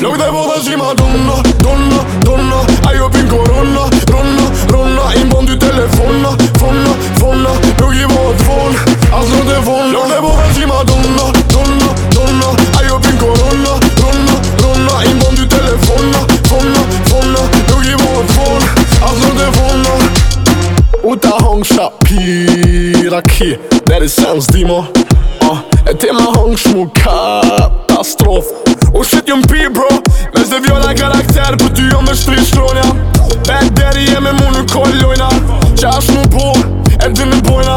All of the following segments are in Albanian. Nuk dhe po dhe si ma donna, donna, donna A jo pin korona, rona, rona I mbon dy telefona, fona, fona Nuk i po të fon, as nuk dhe fon Nuk dhe po dhe si ma donna, donna, donna pin korona, rona, rona I mbon dy telefona, fona, fona Nuk i po të fon, as nuk dhe ta hong sha pira ki Deri sen zdimo uh, ah, E ti hong shmu katastrofë O oh shit jëm pi bro Me zë vjolla karakter Për ty jëm dhe shtri shtronja Bad daddy jëm e mu në koj Qa është mu bo E dhe në bojna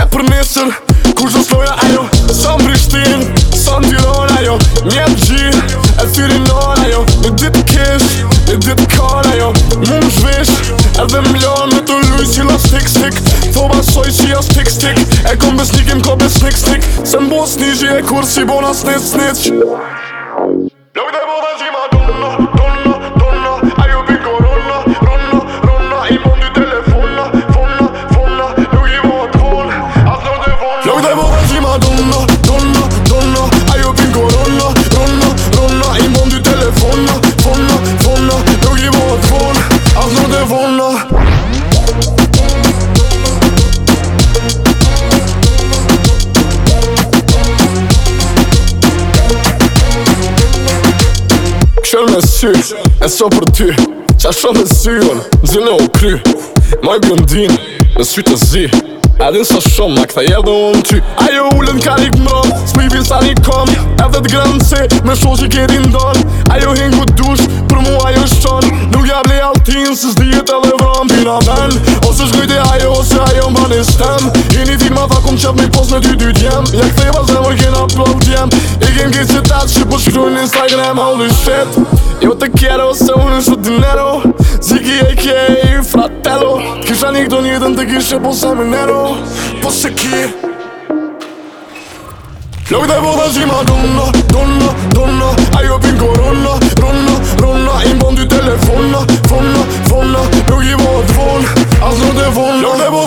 E për nesër Kur zës slojna ajo Sa më brishtin Sa më tiron ajo Një gji E thyri nona ajo Në ditë kish Në ditë kona ajo Mu më zhvish edhe dhe më lojnë Me të luj si la stik stik Tho basoj si ja stik stik E kom besnikim ko besnik stik Se mbo snigje e kur si bona snit snit Shit Mach nur vona Wunder Kshel me sy, e so për ty Qa shon me sy, unë, nëzine o kry Moj blondin, me sy të zi A din sa shon, ma këta jel dhe unë ty Ajo ullën ka rik mro, s'pivin sa rikon Edhe t'grënë se, me shon që kërin dol Ajo hingu dush, se s'dijet edhe vran pina men Ose shkujti ajo ose ajo mba një stem I një firma tha kum qep me pos me ty dy djem Ja ktheva zemër kena plov djem I kem kej citat që po shkru një Instagram holy shit Jo të kjero se unë shu dinero Ziki e kje fratello T'kisha një këto njëtën të kishe po sa me nero Po se ki Lo que te puedo decir donna, no, no, no, no, no, corona,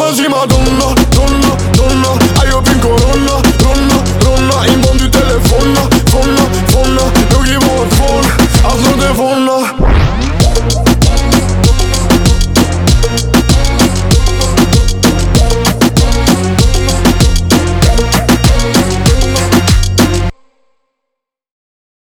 Nazım adım